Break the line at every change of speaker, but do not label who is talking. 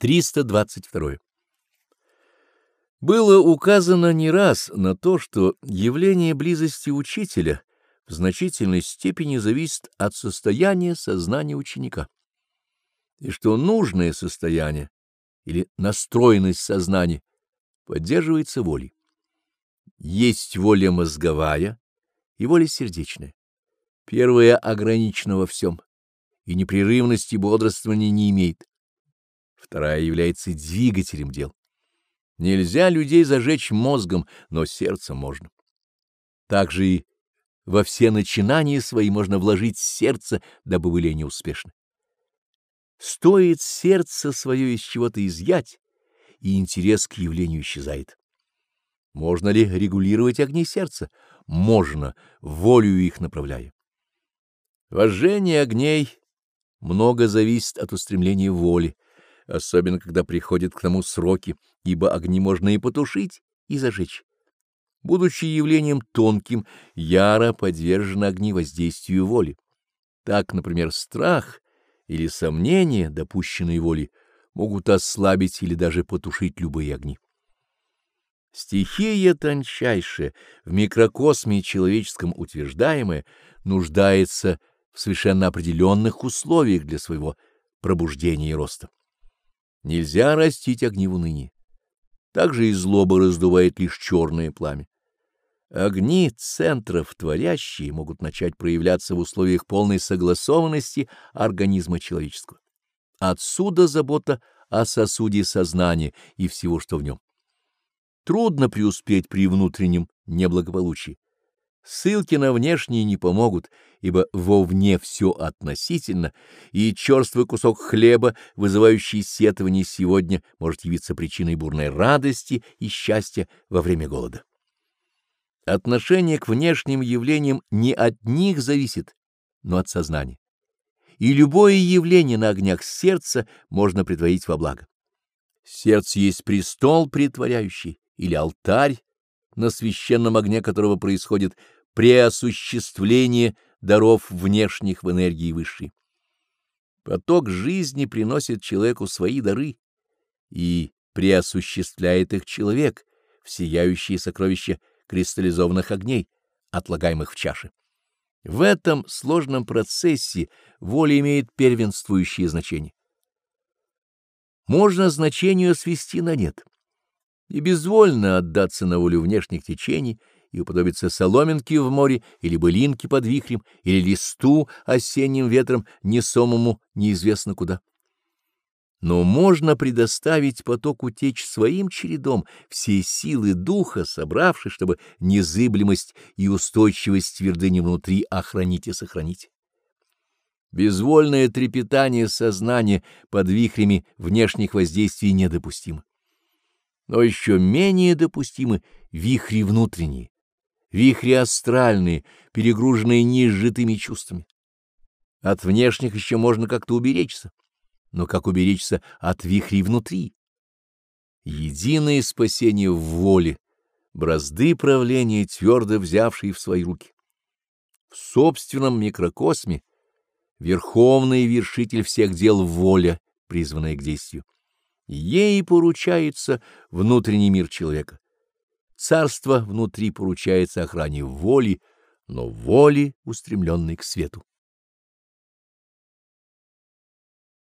322. Было указано не раз на то, что явление близости учителя в значительной степени зависит от состояния сознания ученика, и что нужное состояние или настроенность сознания поддерживается волей. Есть воля мозговая и воля сердечная. Первая ограничена во всем, и непрерывности бодрствования не имеет вторая является двигателем дел. Нельзя людей зажечь мозгом, но сердцем можно. Так же и во все начинания свои можно вложить сердце, дабы были они успешны. Стоит сердце свое из чего-то изъять, и интерес к явлению исчезает. Можно ли регулировать огни сердца? Можно, волю их направляя. Вожжение огней много зависит от устремления воли особенно когда приходят к тому сроки, ибо огни можно и потушить, и зажечь. Будучи явлением тонким, яро подвержены огни воздействию воли. Так, например, страх или сомнения, допущенные волей, могут ослабить или даже потушить любые огни. Стихия тончайшая, в микрокосме человеческом утверждаемая, нуждается в совершенно определенных условиях для своего пробуждения и роста. Нельзя растить огни в унынии. Также и злоба раздувает лишь черное пламя. Огни центров творящие могут начать проявляться в условиях полной согласованности организма человеческого. Отсюда забота о сосуде сознания и всего, что в нем. Трудно преуспеть при внутреннем неблагополучии. Ссылки на внешние не помогут, ибо вовне все относительно, и черствый кусок хлеба, вызывающий сетование сегодня, может явиться причиной бурной радости и счастья во время голода. Отношение к внешним явлениям не от них зависит, но от сознания. И любое явление на огнях сердца можно притворить во благо. Сердце есть престол притворяющий или алтарь, на священном огне которого происходит преосуществление даров внешних в энергии высшей. Поток жизни приносит человеку свои дары и преосуществляет их человек в сияющие сокровища кристаллизованных огней, отлагаемых в чаше. В этом сложном процессе воля имеет первенствующее значение. Можно значению свести на нет и безвольно отдаться на волю внешних течений и уподобиться соломинке в море или былинке под вихрем или листу осенним ветром, несомому неизвестно куда. Но можно предоставить потоку течь своим чередом все силы духа, собравшись, чтобы незыблемость и устойчивость твердыни внутри охранить и сохранить. Безвольное трепетание сознания под вихрями внешних воздействий недопустимо но еще менее допустимы вихри внутренние, вихри астральные, перегруженные неизжитыми чувствами. От внешних еще можно как-то уберечься, но как уберечься от вихрей внутри? Единое спасение в воле, бразды правления, твердо взявшие в свои руки. В собственном микрокосме верховный вершитель всех дел воля, призванная к действию. Ей поручается внутренний мир человека. Царство внутри поручается охране воли, но воли, устремленной к свету.